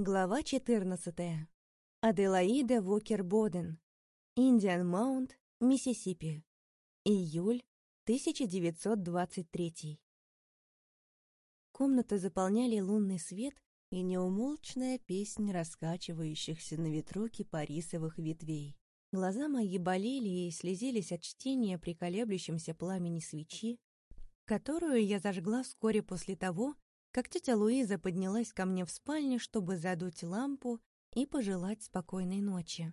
Глава 14. Аделаида Вокер-Боден. Индиан Маунт, Миссисипи. Июль 1923. Комнату заполняли лунный свет и неумолчная песнь раскачивающихся на ветру кипарисовых ветвей. Глаза мои болели и слезились от чтения при колеблющемся пламени свечи, которую я зажгла вскоре после того, как тетя Луиза поднялась ко мне в спальню, чтобы задуть лампу и пожелать спокойной ночи.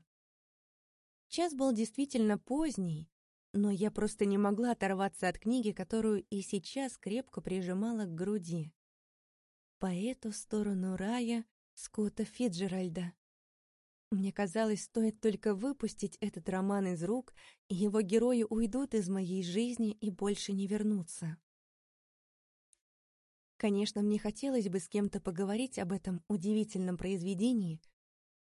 Час был действительно поздний, но я просто не могла оторваться от книги, которую и сейчас крепко прижимала к груди. По эту сторону рая Скотта Фиджеральда. Мне казалось, стоит только выпустить этот роман из рук, и его герои уйдут из моей жизни и больше не вернутся. Конечно, мне хотелось бы с кем-то поговорить об этом удивительном произведении,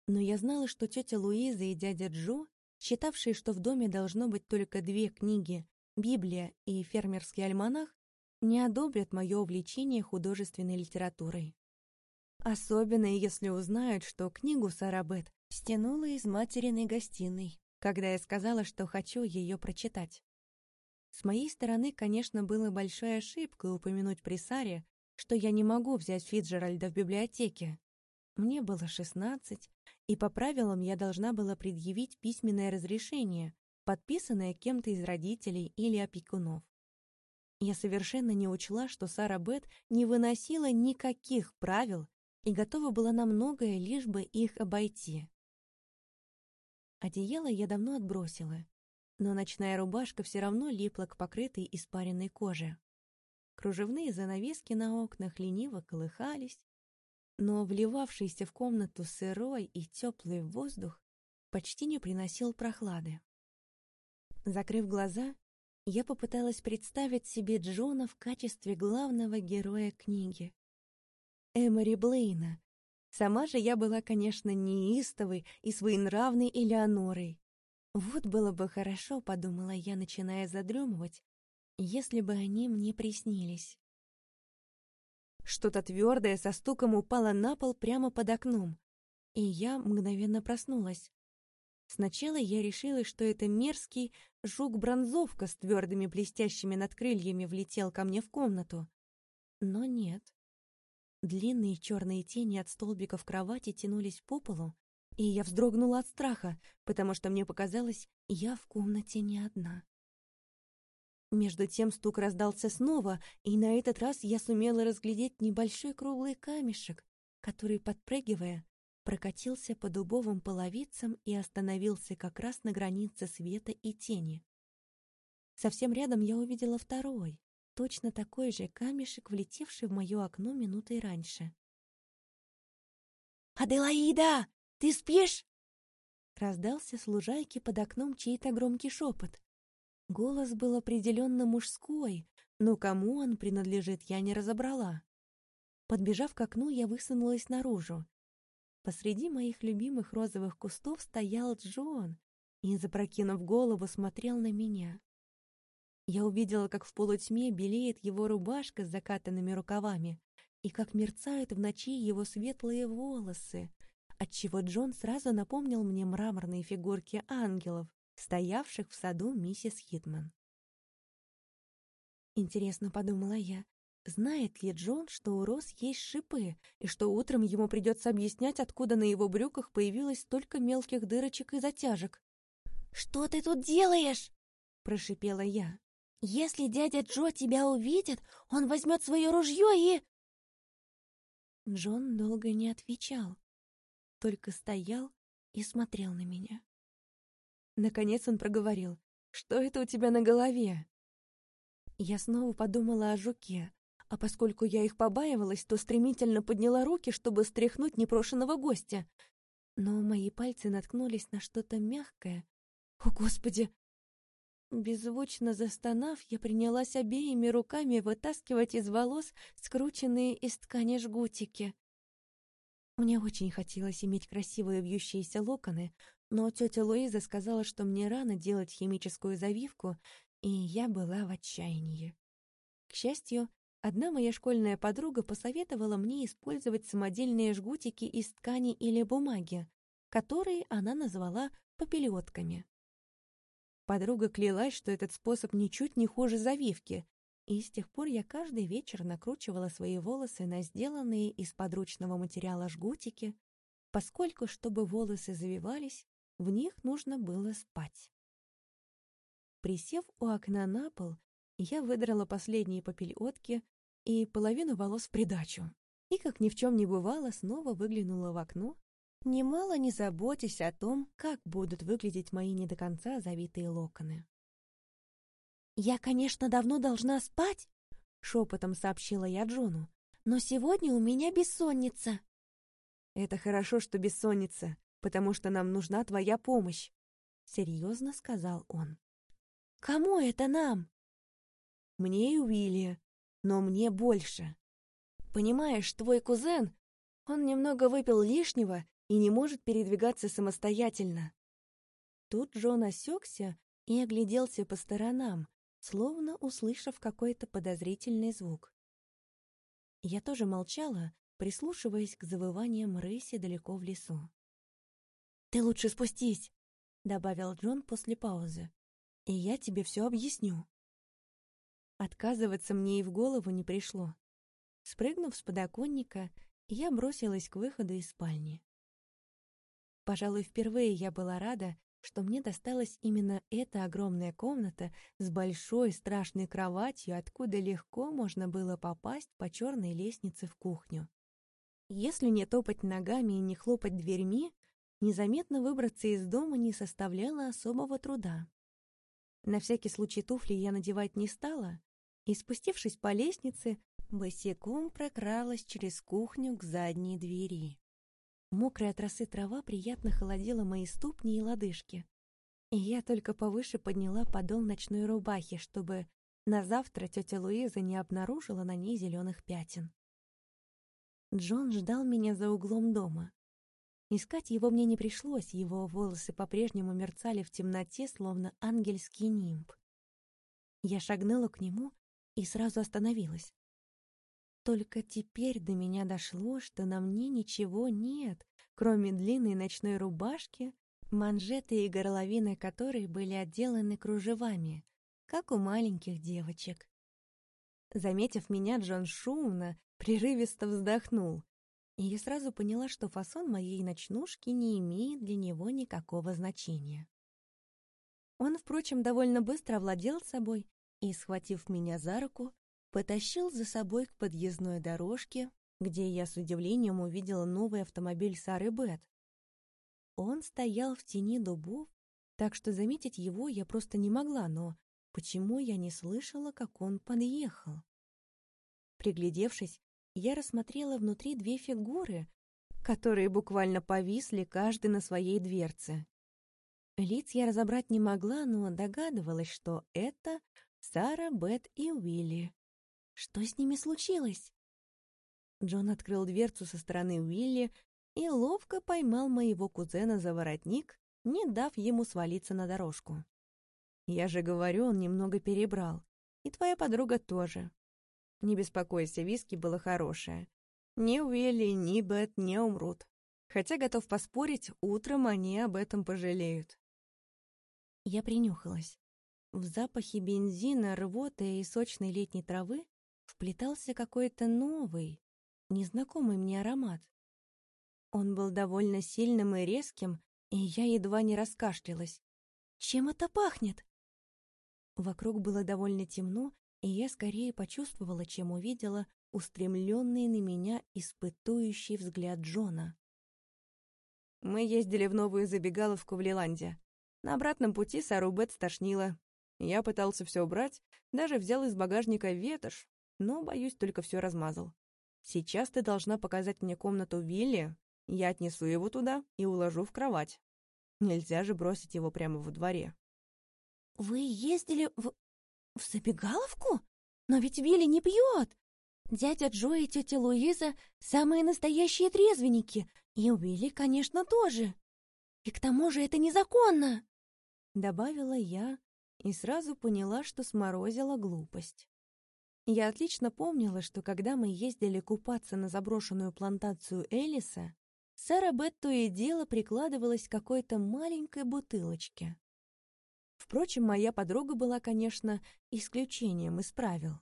но я знала, что тетя Луиза и дядя Джо, считавшие, что в доме должно быть только две книги «Библия» и «Фермерский альманах», не одобрят мое увлечение художественной литературой. Особенно если узнают, что книгу Сара Бет стянула из материной гостиной, когда я сказала, что хочу ее прочитать. С моей стороны, конечно, было большой ошибкой упомянуть при Саре, что я не могу взять Фиджеральда в библиотеке. Мне было шестнадцать, и по правилам я должна была предъявить письменное разрешение, подписанное кем-то из родителей или опекунов. Я совершенно не учла, что Сара Бет не выносила никаких правил и готова была на многое, лишь бы их обойти. Одеяло я давно отбросила, но ночная рубашка все равно липла к покрытой испаренной коже. Кружевные занавески на окнах лениво колыхались, но вливавшийся в комнату сырой и теплый воздух почти не приносил прохлады. Закрыв глаза, я попыталась представить себе Джона в качестве главного героя книги. Эмори Блейна. Сама же я была, конечно, неистовой и своенравной Элеонорой. Вот было бы хорошо, подумала я, начиная задремывать, если бы они мне приснились. Что-то твердое со стуком упало на пол прямо под окном, и я мгновенно проснулась. Сначала я решила, что это мерзкий жук-бронзовка с твердыми блестящими надкрыльями влетел ко мне в комнату. Но нет. Длинные черные тени от столбиков кровати тянулись по полу, и я вздрогнула от страха, потому что мне показалось, я в комнате не одна. Между тем стук раздался снова, и на этот раз я сумела разглядеть небольшой круглый камешек, который, подпрыгивая, прокатился по дубовым половицам и остановился как раз на границе света и тени. Совсем рядом я увидела второй, точно такой же камешек, влетевший в мое окно минутой раньше. «Аделаида, ты спишь?» Раздался с лужайки под окном чей-то громкий шепот. Голос был определенно мужской, но кому он принадлежит, я не разобрала. Подбежав к окну, я высунулась наружу. Посреди моих любимых розовых кустов стоял Джон и, запрокинув голову, смотрел на меня. Я увидела, как в полутьме белеет его рубашка с закатанными рукавами и как мерцают в ночи его светлые волосы, отчего Джон сразу напомнил мне мраморные фигурки ангелов, стоявших в саду миссис Хитман. Интересно, подумала я, знает ли Джон, что у роз есть шипы, и что утром ему придется объяснять, откуда на его брюках появилось столько мелких дырочек и затяжек? «Что ты тут делаешь?» — прошипела я. «Если дядя Джо тебя увидит, он возьмет свое ружье и...» Джон долго не отвечал, только стоял и смотрел на меня. Наконец он проговорил. «Что это у тебя на голове?» Я снова подумала о жуке, а поскольку я их побаивалась, то стремительно подняла руки, чтобы стряхнуть непрошенного гостя. Но мои пальцы наткнулись на что-то мягкое. «О, Господи!» Беззвучно застонав, я принялась обеими руками вытаскивать из волос скрученные из ткани жгутики. Мне очень хотелось иметь красивые вьющиеся локоны, но тетя Луиза сказала, что мне рано делать химическую завивку, и я была в отчаянии. К счастью, Одна моя школьная подруга посоветовала мне использовать самодельные жгутики из ткани или бумаги, которые она назвала попелетками. Подруга клялась, что этот способ ничуть не хуже завивки, и с тех пор я каждый вечер накручивала свои волосы на сделанные из подручного материала жгутики, поскольку, чтобы волосы завивались, в них нужно было спать. Присев у окна на пол, я выдрала последние попельотки и половину волос в придачу. И, как ни в чем не бывало, снова выглянула в окно, немало не заботясь о том, как будут выглядеть мои не до конца завитые локоны. «Я, конечно, давно должна спать», — шепотом сообщила я Джону, «но сегодня у меня бессонница». «Это хорошо, что бессонница, потому что нам нужна твоя помощь», — серьезно сказал он. «Кому это нам?» Мне и Уилли, но мне больше. Понимаешь, твой кузен, он немного выпил лишнего и не может передвигаться самостоятельно. Тут Джон осекся и огляделся по сторонам, словно услышав какой-то подозрительный звук. Я тоже молчала, прислушиваясь к завываниям рыси далеко в лесу. «Ты лучше спустись», — добавил Джон после паузы, — «и я тебе все объясню». Отказываться мне и в голову не пришло. Спрыгнув с подоконника, я бросилась к выходу из спальни. Пожалуй, впервые я была рада, что мне досталась именно эта огромная комната с большой страшной кроватью, откуда легко можно было попасть по черной лестнице в кухню. Если не топать ногами и не хлопать дверьми, незаметно выбраться из дома не составляло особого труда. На всякий случай туфли я надевать не стала, и, спустившись по лестнице, босиком прокралась через кухню к задней двери. Мокрая от росы трава приятно холодила мои ступни и лодыжки. И я только повыше подняла подол ночной рубахи, чтобы на завтра тетя Луиза не обнаружила на ней зеленых пятен. Джон ждал меня за углом дома. Искать его мне не пришлось, его волосы по-прежнему мерцали в темноте, словно ангельский нимб. Я шагнула к нему и сразу остановилась. Только теперь до меня дошло, что на мне ничего нет, кроме длинной ночной рубашки, манжеты и горловины которой были отделаны кружевами, как у маленьких девочек. Заметив меня, Джон шумно, прерывисто вздохнул, и я сразу поняла, что фасон моей ночнушки не имеет для него никакого значения. Он, впрочем, довольно быстро овладел собой и, схватив меня за руку, потащил за собой к подъездной дорожке, где я с удивлением увидела новый автомобиль Сары Бет. Он стоял в тени дубов, так что заметить его я просто не могла, но почему я не слышала, как он подъехал? Приглядевшись, я рассмотрела внутри две фигуры, которые буквально повисли каждый на своей дверце. Лиц я разобрать не могла, но догадывалась, что это Сара, Бет и Уилли. Что с ними случилось? Джон открыл дверцу со стороны Уилли и ловко поймал моего кузена за воротник, не дав ему свалиться на дорожку. Я же говорю, он немного перебрал. И твоя подруга тоже. Не беспокойся, виски было хорошее. Ни Уилли, ни Бет не умрут. Хотя, готов поспорить, утром они об этом пожалеют. Я принюхалась. В запахе бензина, рвоты и сочной летней травы вплетался какой-то новый, незнакомый мне аромат. Он был довольно сильным и резким, и я едва не раскашлялась. «Чем это пахнет?» Вокруг было довольно темно, и я скорее почувствовала, чем увидела устремленный на меня испытующий взгляд Джона. Мы ездили в новую забегаловку в Лиланде. На обратном пути Сару Бет стошнило, я пытался все убрать, даже взял из багажника ветошь, но, боюсь, только все размазал. Сейчас ты должна показать мне комнату Вилли, я отнесу его туда и уложу в кровать. Нельзя же бросить его прямо во дворе. «Вы ездили в... в забегаловку? Но ведь Вилли не пьет! Дядя Джо и тетя Луиза — самые настоящие трезвенники, и Уилли, конечно, тоже. И к тому же это незаконно!» Добавила я, и сразу поняла, что сморозила глупость. Я отлично помнила, что когда мы ездили купаться на заброшенную плантацию Элиса, Сара Бет то и дело прикладывалась к какой-то маленькой бутылочке. Впрочем, моя подруга была, конечно, исключением из правил.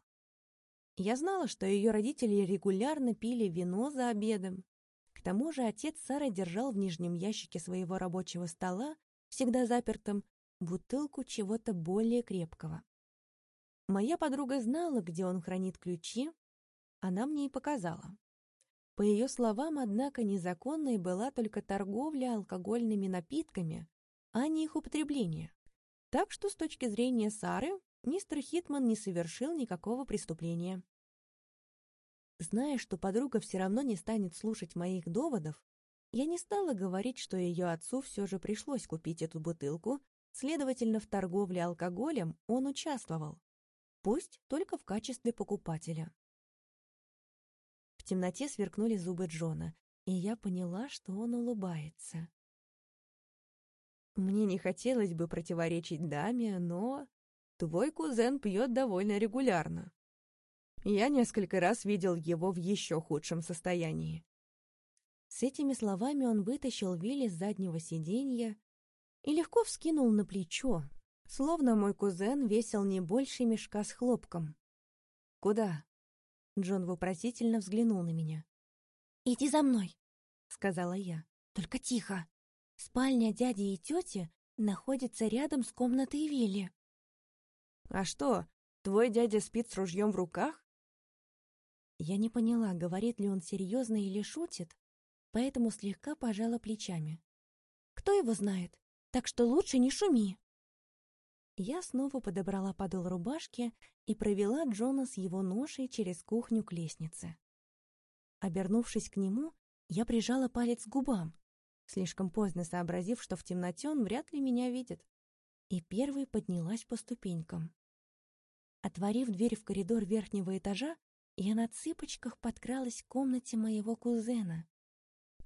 Я знала, что ее родители регулярно пили вино за обедом. К тому же отец Сары держал в нижнем ящике своего рабочего стола, всегда запертым, бутылку чего-то более крепкого. Моя подруга знала, где он хранит ключи, она мне и показала. По ее словам, однако, незаконной была только торговля алкогольными напитками, а не их употребление. Так что с точки зрения Сары, мистер Хитман не совершил никакого преступления. Зная, что подруга все равно не станет слушать моих доводов, я не стала говорить, что ее отцу все же пришлось купить эту бутылку, следовательно, в торговле алкоголем он участвовал пусть только в качестве покупателя. В темноте сверкнули зубы Джона, и я поняла, что он улыбается. Мне не хотелось бы противоречить даме, но твой кузен пьет довольно регулярно. Я несколько раз видел его в еще худшем состоянии. С этими словами он вытащил Вилли с заднего сиденья и легко вскинул на плечо, Словно мой кузен весил не больше мешка с хлопком. «Куда?» Джон вопросительно взглянул на меня. «Иди за мной», — сказала я. «Только тихо. Спальня дяди и тети находится рядом с комнатой Вилли». «А что, твой дядя спит с ружьем в руках?» Я не поняла, говорит ли он серьезно или шутит, поэтому слегка пожала плечами. «Кто его знает? Так что лучше не шуми». Я снова подобрала подол рубашки и провела Джона с его ношей через кухню к лестнице. Обернувшись к нему, я прижала палец к губам, слишком поздно сообразив, что в темноте он вряд ли меня видит, и первой поднялась по ступенькам. Отворив дверь в коридор верхнего этажа, я на цыпочках подкралась к комнате моего кузена.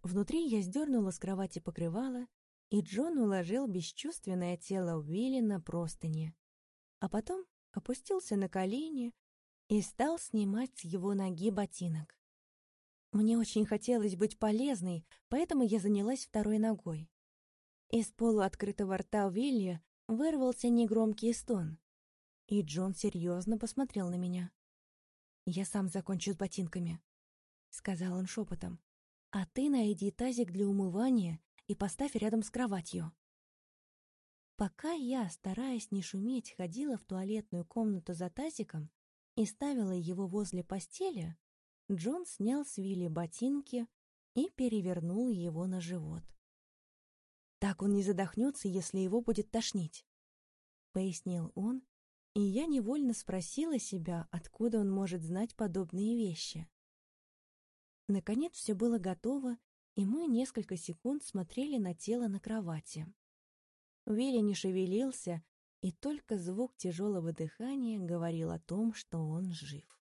Внутри я сдернула с кровати покрывало и Джон уложил бесчувственное тело Уилли на простыни, а потом опустился на колени и стал снимать с его ноги ботинок. Мне очень хотелось быть полезной, поэтому я занялась второй ногой. Из полуоткрытого рта Уилли вырвался негромкий стон, и Джон серьезно посмотрел на меня. «Я сам закончу с ботинками», — сказал он шепотом. «А ты найди тазик для умывания и поставь рядом с кроватью. Пока я, стараясь не шуметь, ходила в туалетную комнату за тазиком и ставила его возле постели, Джон снял с Вилли ботинки и перевернул его на живот. «Так он не задохнется, если его будет тошнить», — пояснил он, и я невольно спросила себя, откуда он может знать подобные вещи. Наконец все было готово, и мы несколько секунд смотрели на тело на кровати. Вилли не шевелился, и только звук тяжелого дыхания говорил о том, что он жив.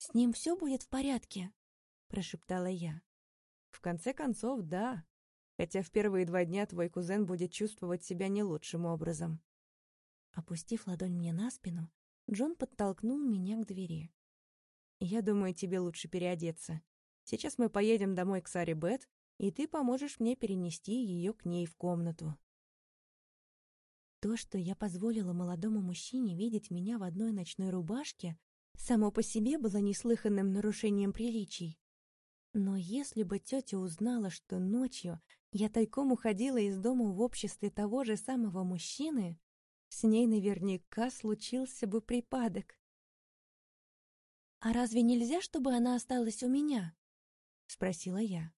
«С ним все будет в порядке?» — прошептала я. «В конце концов, да. Хотя в первые два дня твой кузен будет чувствовать себя не лучшим образом». Опустив ладонь мне на спину, Джон подтолкнул меня к двери. «Я думаю, тебе лучше переодеться. Сейчас мы поедем домой к Саре Бет, и ты поможешь мне перенести ее к ней в комнату. То, что я позволила молодому мужчине видеть меня в одной ночной рубашке, само по себе было неслыханным нарушением приличий. Но если бы тетя узнала, что ночью я тайком уходила из дома в обществе того же самого мужчины, с ней наверняка случился бы припадок. «А разве нельзя, чтобы она осталась у меня?» — спросила я.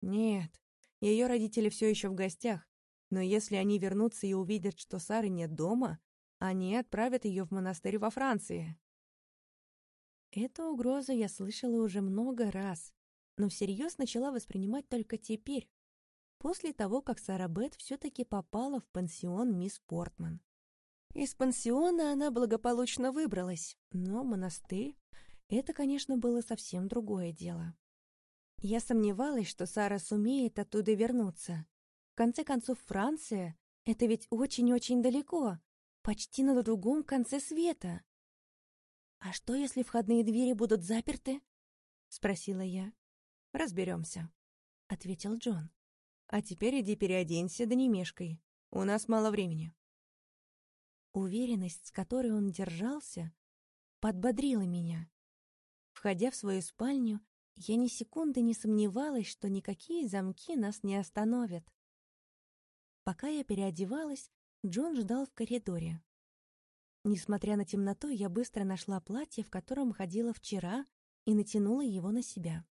«Нет, ее родители все еще в гостях, но если они вернутся и увидят, что Сары нет дома, они отправят ее в монастырь во Франции». Эту угрозу я слышала уже много раз, но всерьез начала воспринимать только теперь, после того, как Сара Бет все-таки попала в пансион мисс Портман. Из пансиона она благополучно выбралась, но монастырь — это, конечно, было совсем другое дело. Я сомневалась, что Сара сумеет оттуда вернуться. В конце концов, Франция — это ведь очень-очень далеко, почти на другом конце света. «А что, если входные двери будут заперты?» — спросила я. «Разберемся», — ответил Джон. «А теперь иди переоденься, да не мешкай. У нас мало времени». Уверенность, с которой он держался, подбодрила меня. Входя в свою спальню, я ни секунды не сомневалась, что никакие замки нас не остановят. Пока я переодевалась, Джон ждал в коридоре. Несмотря на темноту, я быстро нашла платье, в котором ходила вчера, и натянула его на себя.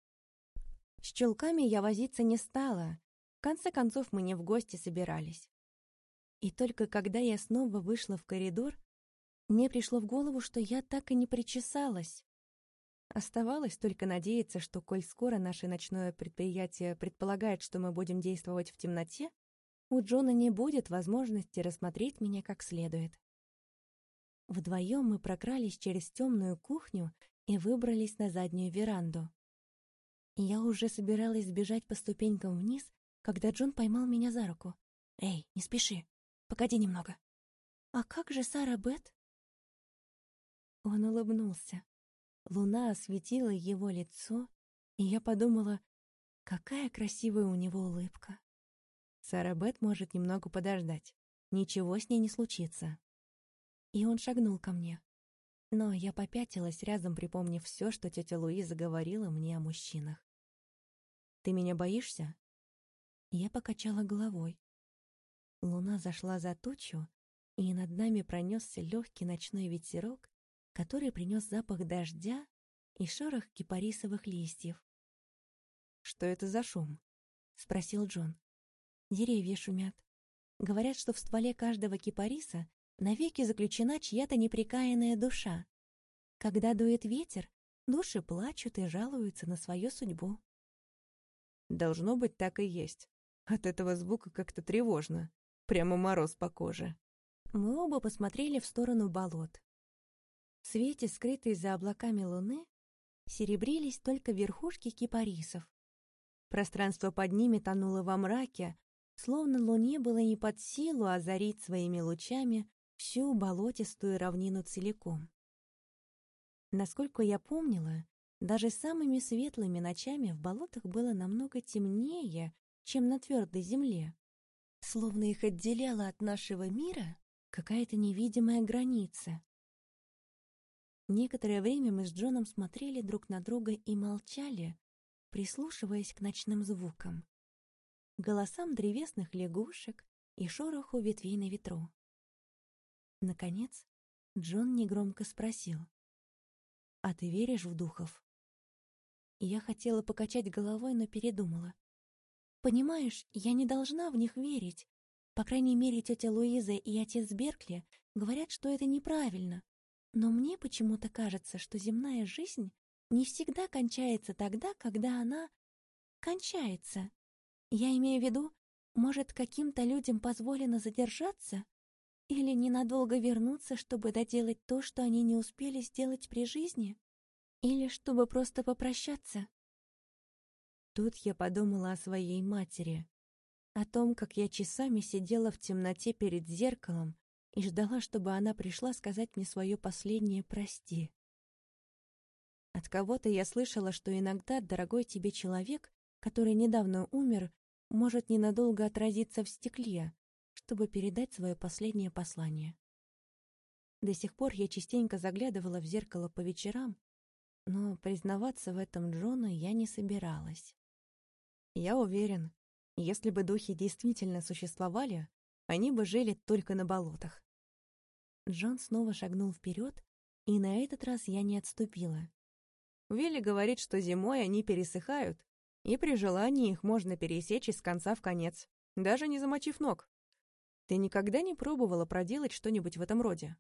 С чулками я возиться не стала. В конце концов, мы не в гости собирались. И только когда я снова вышла в коридор, мне пришло в голову, что я так и не причесалась. Оставалось только надеяться, что, коль скоро наше ночное предприятие предполагает, что мы будем действовать в темноте, у Джона не будет возможности рассмотреть меня как следует. Вдвоем мы прокрались через темную кухню и выбрались на заднюю веранду. Я уже собиралась сбежать по ступенькам вниз, когда Джон поймал меня за руку. «Эй, не спеши, погоди немного». «А как же Сара Бет?» Он улыбнулся. Луна осветила его лицо, и я подумала, какая красивая у него улыбка. Сара Бет может немного подождать. Ничего с ней не случится. И он шагнул ко мне. Но я попятилась, рядом припомнив все, что тетя Луиза говорила мне о мужчинах. «Ты меня боишься?» Я покачала головой. Луна зашла за тучу, и над нами пронесся легкий ночной ветерок, который принес запах дождя и шорох кипарисовых листьев. «Что это за шум?» — спросил Джон. «Деревья шумят. Говорят, что в стволе каждого кипариса навеки заключена чья-то непрекаянная душа. Когда дует ветер, души плачут и жалуются на свою судьбу». «Должно быть, так и есть. От этого звука как-то тревожно. Прямо мороз по коже». Мы оба посмотрели в сторону болот. В свете, скрытой за облаками луны, серебрились только верхушки кипарисов. Пространство под ними тонуло во мраке, словно луне было не под силу озарить своими лучами всю болотистую равнину целиком. Насколько я помнила, даже самыми светлыми ночами в болотах было намного темнее, чем на твердой земле. Словно их отделяла от нашего мира какая-то невидимая граница. Некоторое время мы с Джоном смотрели друг на друга и молчали, прислушиваясь к ночным звукам. Голосам древесных лягушек и шороху ветвей на ветру. Наконец, Джон негромко спросил. «А ты веришь в духов?» Я хотела покачать головой, но передумала. «Понимаешь, я не должна в них верить. По крайней мере, тетя Луиза и отец Беркли говорят, что это неправильно. Но мне почему-то кажется, что земная жизнь не всегда кончается тогда, когда она кончается. Я имею в виду, может, каким-то людям позволено задержаться или ненадолго вернуться, чтобы доделать то, что они не успели сделать при жизни, или чтобы просто попрощаться. Тут я подумала о своей матери, о том, как я часами сидела в темноте перед зеркалом и ждала, чтобы она пришла сказать мне свое последнее «прости». От кого-то я слышала, что иногда дорогой тебе человек, который недавно умер, может ненадолго отразиться в стекле, чтобы передать свое последнее послание. До сих пор я частенько заглядывала в зеркало по вечерам, но признаваться в этом Джону я не собиралась. Я уверен, если бы духи действительно существовали, они бы жили только на болотах. Джон снова шагнул вперед, и на этот раз я не отступила. Вилли говорит, что зимой они пересыхают, и при желании их можно пересечь из конца в конец, даже не замочив ног. Ты никогда не пробовала проделать что-нибудь в этом роде?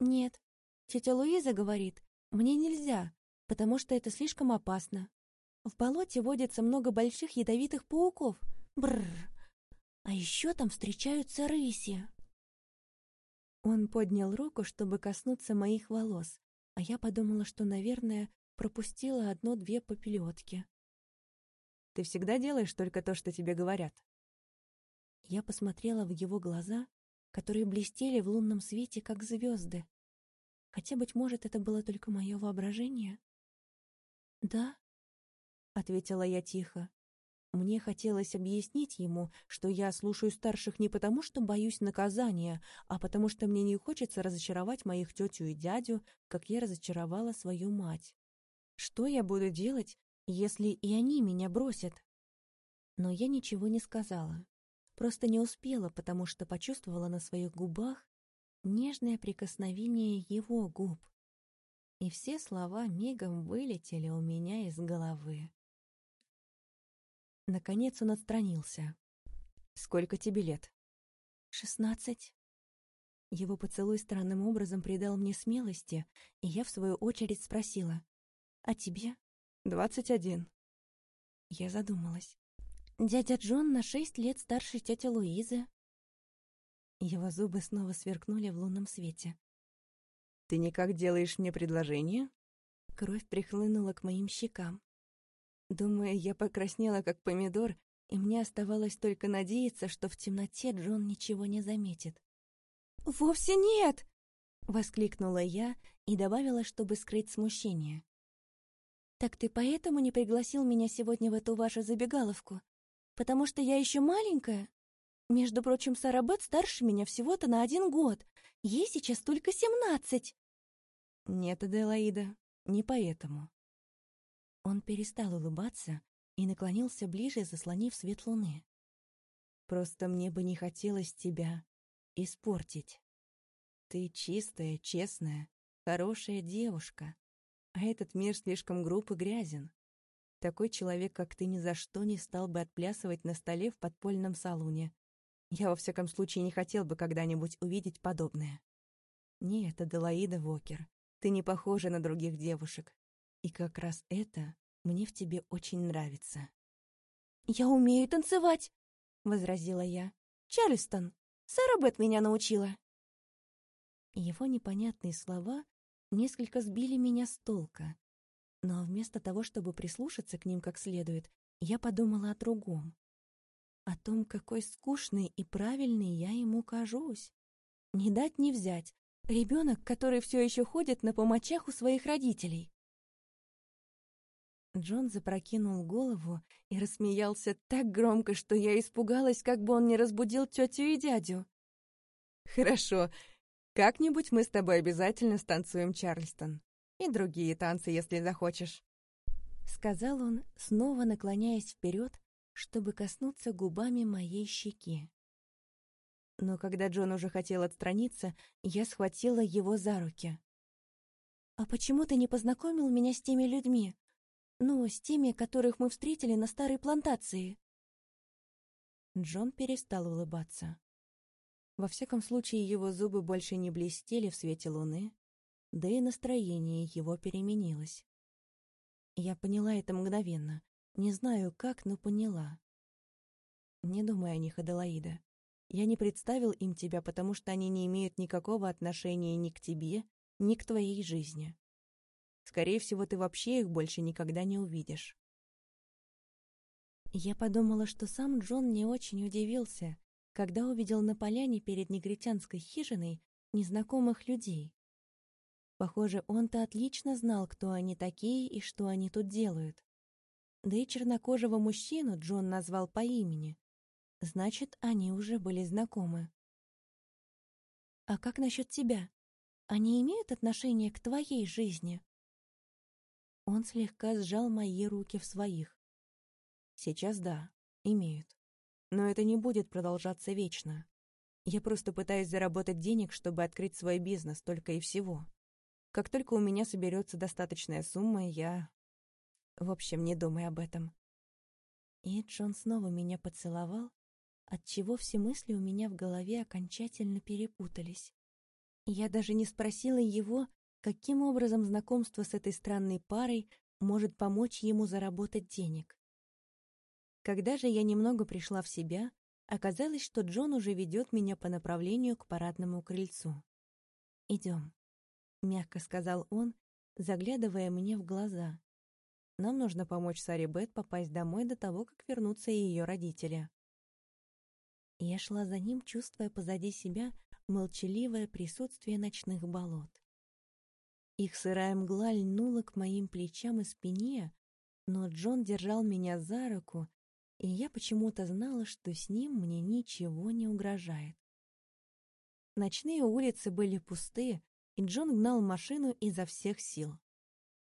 Нет. Тетя Луиза говорит, мне нельзя, потому что это слишком опасно. В болоте водится много больших ядовитых пауков. Бррр. А еще там встречаются рыси. Он поднял руку, чтобы коснуться моих волос, а я подумала, что, наверное, пропустила одно-две попелетки. «Ты всегда делаешь только то, что тебе говорят?» Я посмотрела в его глаза, которые блестели в лунном свете, как звезды. Хотя, быть может, это было только мое воображение. «Да», — ответила я тихо. Мне хотелось объяснить ему, что я слушаю старших не потому, что боюсь наказания, а потому что мне не хочется разочаровать моих тетю и дядю, как я разочаровала свою мать. Что я буду делать, если и они меня бросят? Но я ничего не сказала. Просто не успела, потому что почувствовала на своих губах нежное прикосновение его губ. И все слова мигом вылетели у меня из головы. Наконец он отстранился. «Сколько тебе лет?» «Шестнадцать». Его поцелуй странным образом придал мне смелости, и я, в свою очередь, спросила. «А тебе?» «Двадцать один». Я задумалась. «Дядя Джон на шесть лет старше тети Луизы». Его зубы снова сверкнули в лунном свете. «Ты никак делаешь мне предложение?» Кровь прихлынула к моим щекам. Думаю, я покраснела, как помидор, и мне оставалось только надеяться, что в темноте Джон ничего не заметит. «Вовсе нет!» — воскликнула я и добавила, чтобы скрыть смущение. «Так ты поэтому не пригласил меня сегодня в эту вашу забегаловку? Потому что я еще маленькая? Между прочим, Сара Бет старше меня всего-то на один год. Ей сейчас только семнадцать!» «Нет, Аделаида, не поэтому», он перестал улыбаться и наклонился ближе, заслонив свет луны. «Просто мне бы не хотелось тебя испортить. Ты чистая, честная, хорошая девушка, а этот мир слишком груб и грязен. Такой человек, как ты, ни за что не стал бы отплясывать на столе в подпольном салоне. Я, во всяком случае, не хотел бы когда-нибудь увидеть подобное. Нет, Аделаида Вокер, ты не похожа на других девушек. И как раз это мне в тебе очень нравится. «Я умею танцевать», — возразила я. «Чарльстон, Сара Бет меня научила». Его непонятные слова несколько сбили меня с толка. Но вместо того, чтобы прислушаться к ним как следует, я подумала о другом. О том, какой скучный и правильный я ему кажусь. Не дать не взять. Ребенок, который все еще ходит на помочах у своих родителей. Джон запрокинул голову и рассмеялся так громко, что я испугалась, как бы он не разбудил тетю и дядю. «Хорошо. Как-нибудь мы с тобой обязательно станцуем Чарльстон. И другие танцы, если захочешь», — сказал он, снова наклоняясь вперед, чтобы коснуться губами моей щеки. Но когда Джон уже хотел отстраниться, я схватила его за руки. «А почему ты не познакомил меня с теми людьми?» Ну, с теми, которых мы встретили на старой плантации. Джон перестал улыбаться. Во всяком случае, его зубы больше не блестели в свете луны, да и настроение его переменилось. Я поняла это мгновенно. Не знаю как, но поняла. Не думай о них, Аделаида. Я не представил им тебя, потому что они не имеют никакого отношения ни к тебе, ни к твоей жизни. Скорее всего, ты вообще их больше никогда не увидишь. Я подумала, что сам Джон не очень удивился, когда увидел на поляне перед негритянской хижиной незнакомых людей. Похоже, он-то отлично знал, кто они такие и что они тут делают. Да и чернокожего мужчину Джон назвал по имени. Значит, они уже были знакомы. «А как насчет тебя? Они имеют отношение к твоей жизни?» Он слегка сжал мои руки в своих. Сейчас да, имеют. Но это не будет продолжаться вечно. Я просто пытаюсь заработать денег, чтобы открыть свой бизнес, только и всего. Как только у меня соберется достаточная сумма, я... В общем, не думай об этом. И Джон снова меня поцеловал, отчего все мысли у меня в голове окончательно перепутались. Я даже не спросила его, каким образом знакомство с этой странной парой может помочь ему заработать денег. Когда же я немного пришла в себя, оказалось, что Джон уже ведет меня по направлению к парадному крыльцу. «Идем», — мягко сказал он, заглядывая мне в глаза. «Нам нужно помочь Саре Бет попасть домой до того, как вернутся ее родители». Я шла за ним, чувствуя позади себя молчаливое присутствие ночных болот. Их сырая мгла льнула к моим плечам и спине, но Джон держал меня за руку, и я почему-то знала, что с ним мне ничего не угрожает. Ночные улицы были пусты, и Джон гнал машину изо всех сил.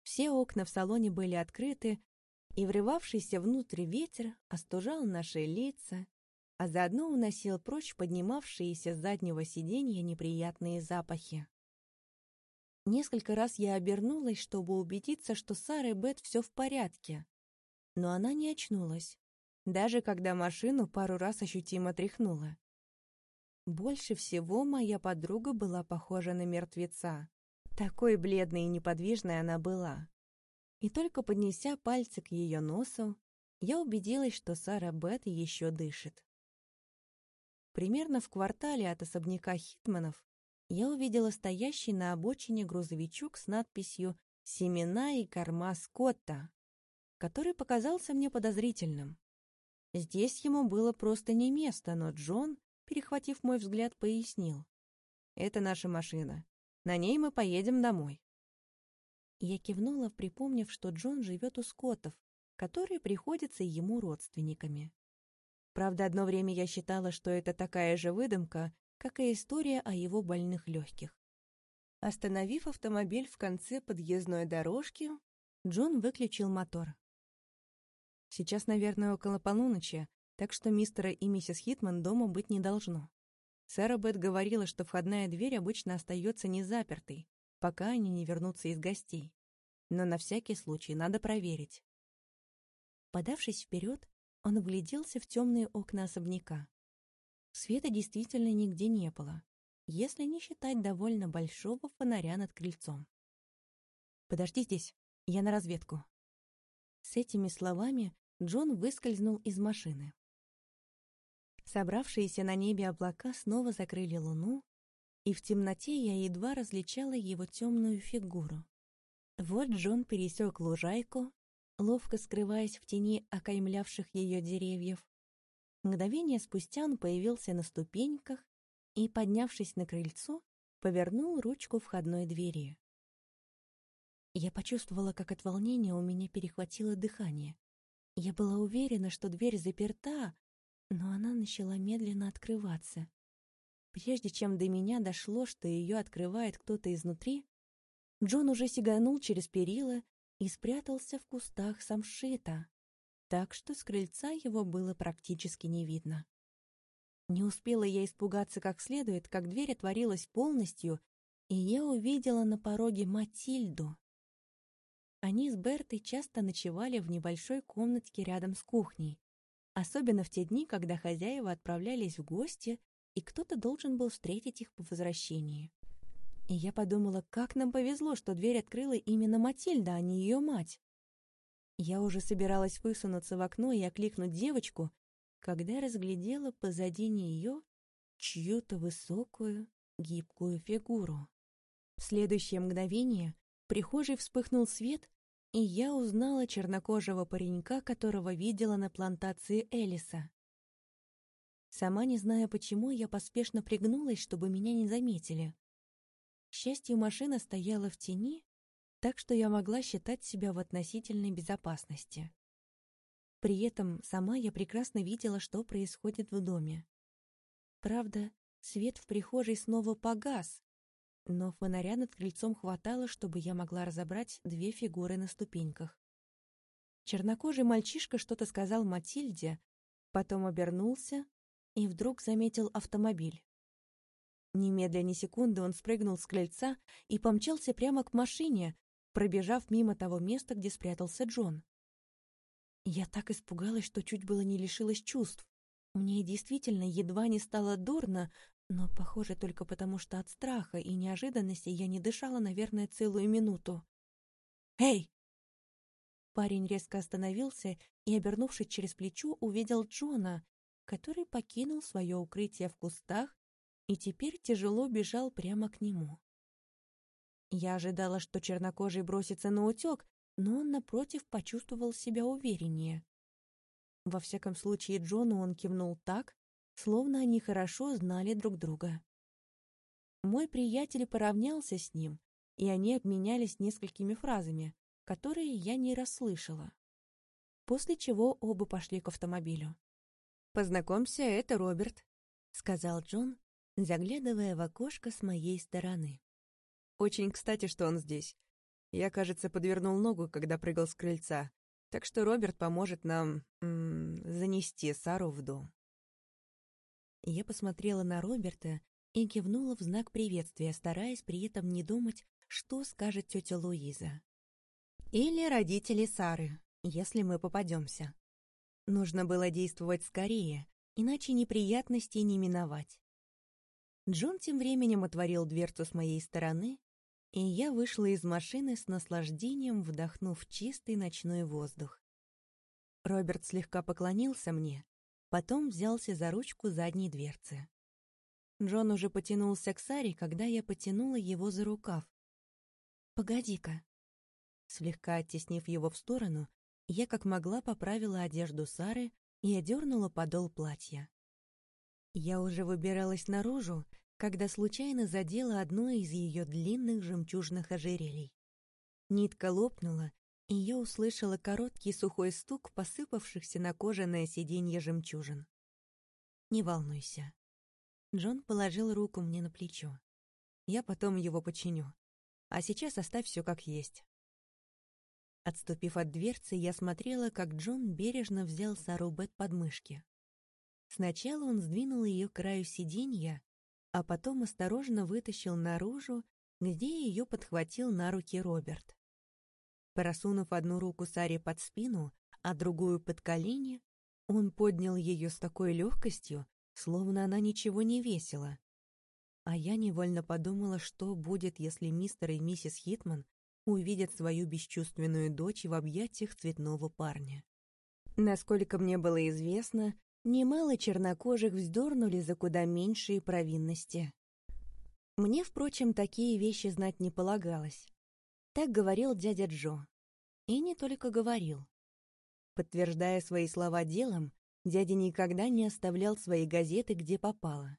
Все окна в салоне были открыты, и врывавшийся внутрь ветер остужал наши лица, а заодно уносил прочь поднимавшиеся с заднего сиденья неприятные запахи. Несколько раз я обернулась, чтобы убедиться, что с Сарой Бет все в порядке. Но она не очнулась, даже когда машину пару раз ощутимо тряхнула. Больше всего моя подруга была похожа на мертвеца. Такой бледной и неподвижной она была. И только поднеся пальцы к ее носу, я убедилась, что Сара Бет еще дышит. Примерно в квартале от особняка Хитманов я увидела стоящий на обочине грузовичок с надписью «Семена и корма Скотта», который показался мне подозрительным. Здесь ему было просто не место, но Джон, перехватив мой взгляд, пояснил. «Это наша машина. На ней мы поедем домой». Я кивнула, припомнив, что Джон живет у Скоттов, которые приходятся ему родственниками. Правда, одно время я считала, что это такая же выдумка, как и история о его больных легких. Остановив автомобиль в конце подъездной дорожки, Джон выключил мотор. Сейчас, наверное, около полуночи, так что мистера и миссис Хитман дома быть не должно. Сэра Бет говорила, что входная дверь обычно остается незапертой, пока они не вернутся из гостей. Но на всякий случай надо проверить. Подавшись вперед, он вгляделся в темные окна особняка. Света действительно нигде не было, если не считать довольно большого фонаря над крыльцом. «Подожди здесь, я на разведку». С этими словами Джон выскользнул из машины. Собравшиеся на небе облака снова закрыли луну, и в темноте я едва различала его темную фигуру. Вот Джон пересек лужайку, ловко скрываясь в тени окаймлявших ее деревьев, Мгновение спустя он появился на ступеньках и, поднявшись на крыльцо, повернул ручку входной двери. Я почувствовала, как от волнения у меня перехватило дыхание. Я была уверена, что дверь заперта, но она начала медленно открываться. Прежде чем до меня дошло, что ее открывает кто-то изнутри, Джон уже сиганул через перила и спрятался в кустах самшита так что с крыльца его было практически не видно. Не успела я испугаться как следует, как дверь отворилась полностью, и я увидела на пороге Матильду. Они с Бертой часто ночевали в небольшой комнатке рядом с кухней, особенно в те дни, когда хозяева отправлялись в гости, и кто-то должен был встретить их по возвращении. И я подумала, как нам повезло, что дверь открыла именно Матильда, а не ее мать. Я уже собиралась высунуться в окно и окликнуть девочку, когда разглядела позади нее чью-то высокую, гибкую фигуру. В следующее мгновение в прихожей вспыхнул свет, и я узнала чернокожего паренька, которого видела на плантации Элиса. Сама не зная почему, я поспешно пригнулась, чтобы меня не заметили. К счастью, машина стояла в тени, так что я могла считать себя в относительной безопасности. При этом сама я прекрасно видела, что происходит в доме. Правда, свет в прихожей снова погас, но фонаря над крыльцом хватало, чтобы я могла разобрать две фигуры на ступеньках. Чернокожий мальчишка что-то сказал Матильде, потом обернулся и вдруг заметил автомобиль. Немедля ни секунды он спрыгнул с крыльца и помчался прямо к машине, пробежав мимо того места, где спрятался Джон. Я так испугалась, что чуть было не лишилась чувств. Мне действительно едва не стало дурно, но, похоже, только потому, что от страха и неожиданности я не дышала, наверное, целую минуту. «Эй!» Парень резко остановился и, обернувшись через плечо, увидел Джона, который покинул свое укрытие в кустах и теперь тяжело бежал прямо к нему. Я ожидала, что чернокожий бросится на утек, но он, напротив, почувствовал себя увереннее. Во всяком случае, Джону он кивнул так, словно они хорошо знали друг друга. Мой приятель поравнялся с ним и они обменялись несколькими фразами, которые я не расслышала. После чего оба пошли к автомобилю. «Познакомься, это Роберт», — сказал Джон, заглядывая в окошко с моей стороны. «Очень кстати, что он здесь. Я, кажется, подвернул ногу, когда прыгал с крыльца, так что Роберт поможет нам м -м, занести Сару в дом». Я посмотрела на Роберта и кивнула в знак приветствия, стараясь при этом не думать, что скажет тетя Луиза. Или родители Сары, если мы попадемся. Нужно было действовать скорее, иначе неприятностей не миновать. Джон тем временем отворил дверцу с моей стороны, и я вышла из машины с наслаждением, вдохнув чистый ночной воздух. Роберт слегка поклонился мне, потом взялся за ручку задней дверцы. Джон уже потянулся к Саре, когда я потянула его за рукав. «Погоди-ка». Слегка оттеснив его в сторону, я как могла поправила одежду Сары и одернула подол платья. Я уже выбиралась наружу, когда случайно задела одно из ее длинных жемчужных ожерелий. Нитка лопнула, и я услышала короткий сухой стук посыпавшихся на кожаное сиденье жемчужин. «Не волнуйся». Джон положил руку мне на плечо. «Я потом его починю. А сейчас оставь все как есть». Отступив от дверцы, я смотрела, как Джон бережно взял Сару Бет под мышки. Сначала он сдвинул ее к краю сиденья, а потом осторожно вытащил наружу, где ее подхватил на руки Роберт. Просунув одну руку Саре под спину, а другую под колени, он поднял ее с такой легкостью, словно она ничего не весила. А я невольно подумала, что будет, если мистер и миссис Хитман увидят свою бесчувственную дочь в объятиях цветного парня. Насколько мне было известно, немало чернокожих вздорнули за куда меньшие провинности. Мне, впрочем, такие вещи знать не полагалось. Так говорил дядя Джо. И не только говорил. Подтверждая свои слова делом, дядя никогда не оставлял свои газеты, где попало.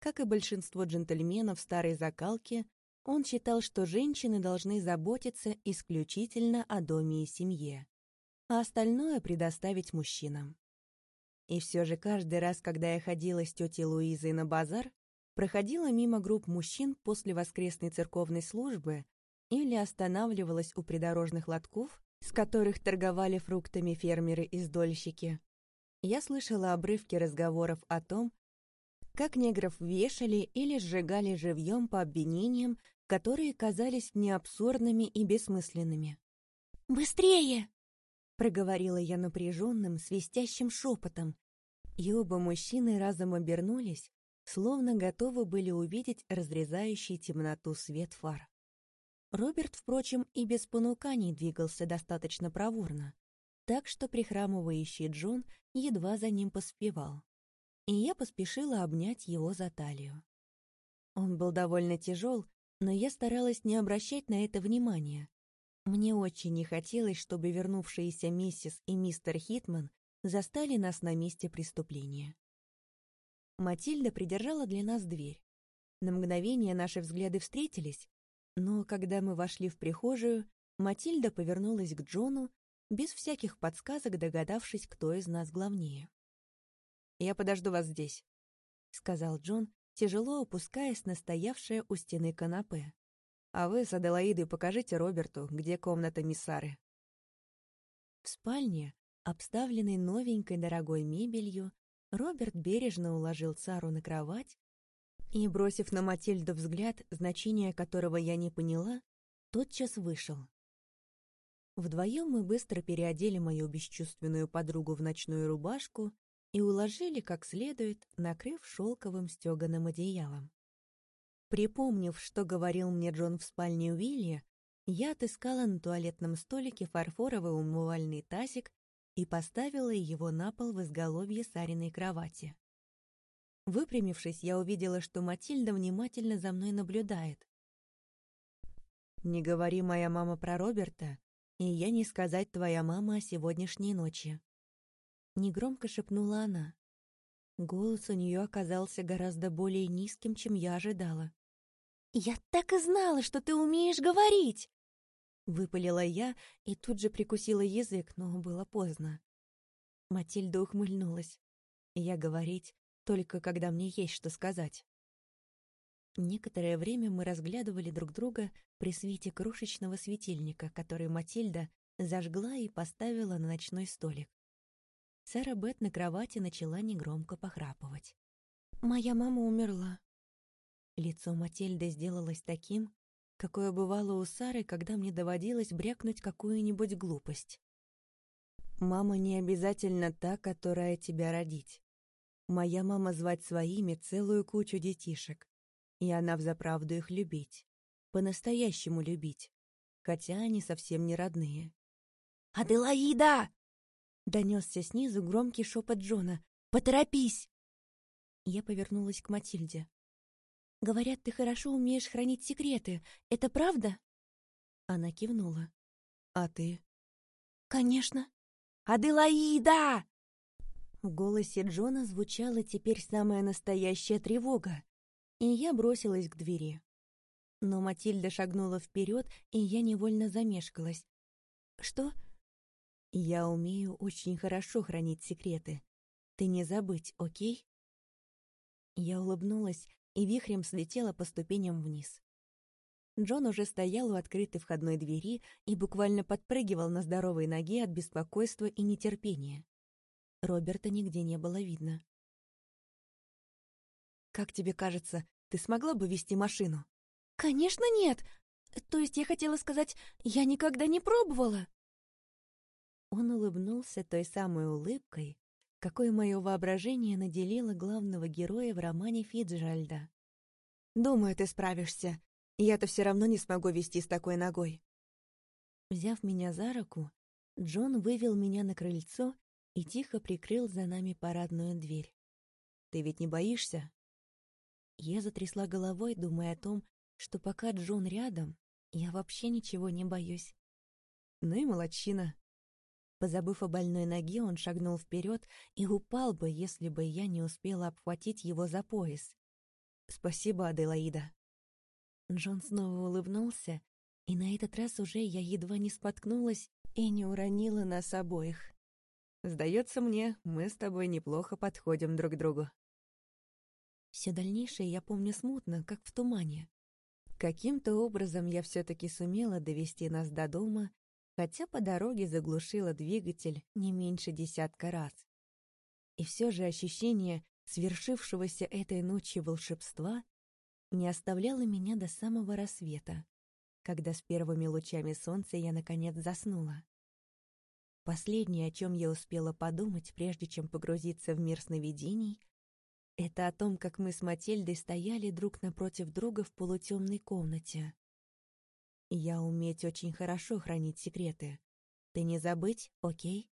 Как и большинство джентльменов старой закалки, он считал, что женщины должны заботиться исключительно о доме и семье, а остальное предоставить мужчинам. И все же каждый раз, когда я ходила с тетей Луизой на базар, проходила мимо групп мужчин после воскресной церковной службы или останавливалась у придорожных лотков, с которых торговали фруктами фермеры и сдольщики. Я слышала обрывки разговоров о том, как негров вешали или сжигали живьем по обвинениям, которые казались неабсурдными и бессмысленными. «Быстрее!» — проговорила я напряженным, свистящим шепотом, и оба мужчины разом обернулись, словно готовы были увидеть разрезающий темноту свет фар. Роберт, впрочем, и без понуканий двигался достаточно проворно, так что прихрамывающий Джон едва за ним поспевал. И я поспешила обнять его за талию. Он был довольно тяжел, но я старалась не обращать на это внимания. Мне очень не хотелось, чтобы вернувшиеся миссис и мистер Хитман застали нас на месте преступления. Матильда придержала для нас дверь. На мгновение наши взгляды встретились, но когда мы вошли в прихожую, Матильда повернулась к Джону, без всяких подсказок догадавшись, кто из нас главнее. «Я подожду вас здесь», — сказал Джон, тяжело опускаясь на стоявшее у стены канапе. «А вы с Аделаидой покажите Роберту, где комната миссары». В спальне, обставленной новенькой дорогой мебелью, Роберт бережно уложил Сару на кровать и, бросив на Матильду взгляд, значение которого я не поняла, тотчас вышел. Вдвоем мы быстро переодели мою бесчувственную подругу в ночную рубашку и уложили как следует, накрыв шелковым стеганым одеялом. Припомнив, что говорил мне Джон в спальне Уилли, я отыскала на туалетном столике фарфоровый умывальный тазик и поставила его на пол в изголовье Сариной кровати. Выпрямившись, я увидела, что Матильда внимательно за мной наблюдает. «Не говори, моя мама, про Роберта, и я не сказать твоя мама о сегодняшней ночи», Негромко шепнула она. Голос у нее оказался гораздо более низким, чем я ожидала. «Я так и знала, что ты умеешь говорить!» Выпалила я и тут же прикусила язык, но было поздно. Матильда ухмыльнулась. Я говорить только когда мне есть что сказать. Некоторое время мы разглядывали друг друга при свете крошечного светильника, который Матильда зажгла и поставила на ночной столик. Сара Бет на кровати начала негромко похрапывать. «Моя мама умерла». Лицо Матильды сделалось таким, какое бывало у Сары, когда мне доводилось брякнуть какую-нибудь глупость. «Мама не обязательно та, которая тебя родить. Моя мама звать своими целую кучу детишек, и она взаправду их любить, по-настоящему любить, хотя они совсем не родные. «Аделаида!» — донесся снизу громкий шепот Джона. «Поторопись!» Я повернулась к Матильде. «Говорят, ты хорошо умеешь хранить секреты. Это правда?» Она кивнула. «А ты?» «Конечно!» «Аделаида!» В голосе Джона звучала теперь самая настоящая тревога, и я бросилась к двери. Но Матильда шагнула вперед, и я невольно замешкалась. «Что?» «Я умею очень хорошо хранить секреты. Ты не забыть, окей?» Я улыбнулась и вихрем слетела по ступеням вниз. Джон уже стоял у открытой входной двери и буквально подпрыгивал на здоровой ноге от беспокойства и нетерпения. Роберта нигде не было видно. «Как тебе кажется, ты смогла бы вести машину?» «Конечно нет! То есть я хотела сказать, я никогда не пробовала!» Он улыбнулся той самой улыбкой, какой мое воображение наделило главного героя в романе Фиджеральда. «Думаю, ты справишься. Я-то все равно не смогу вести с такой ногой». Взяв меня за руку, Джон вывел меня на крыльцо и тихо прикрыл за нами парадную дверь. «Ты ведь не боишься?» Я затрясла головой, думая о том, что пока Джон рядом, я вообще ничего не боюсь. Ну и молодчина. Позабыв о больной ноге, он шагнул вперед и упал бы, если бы я не успела обхватить его за пояс. «Спасибо, Аделаида». Джон снова улыбнулся, и на этот раз уже я едва не споткнулась и не уронила нас обоих. Сдается мне, мы с тобой неплохо подходим друг к другу. Все дальнейшее я помню смутно, как в тумане. Каким-то образом я все-таки сумела довести нас до дома, хотя по дороге заглушила двигатель не меньше десятка раз. И все же ощущение свершившегося этой ночью волшебства не оставляло меня до самого рассвета, когда с первыми лучами солнца я наконец заснула. Последнее, о чем я успела подумать, прежде чем погрузиться в мир сновидений, это о том, как мы с Матильдой стояли друг напротив друга в полутемной комнате. Я уметь очень хорошо хранить секреты. Ты не забыть, окей?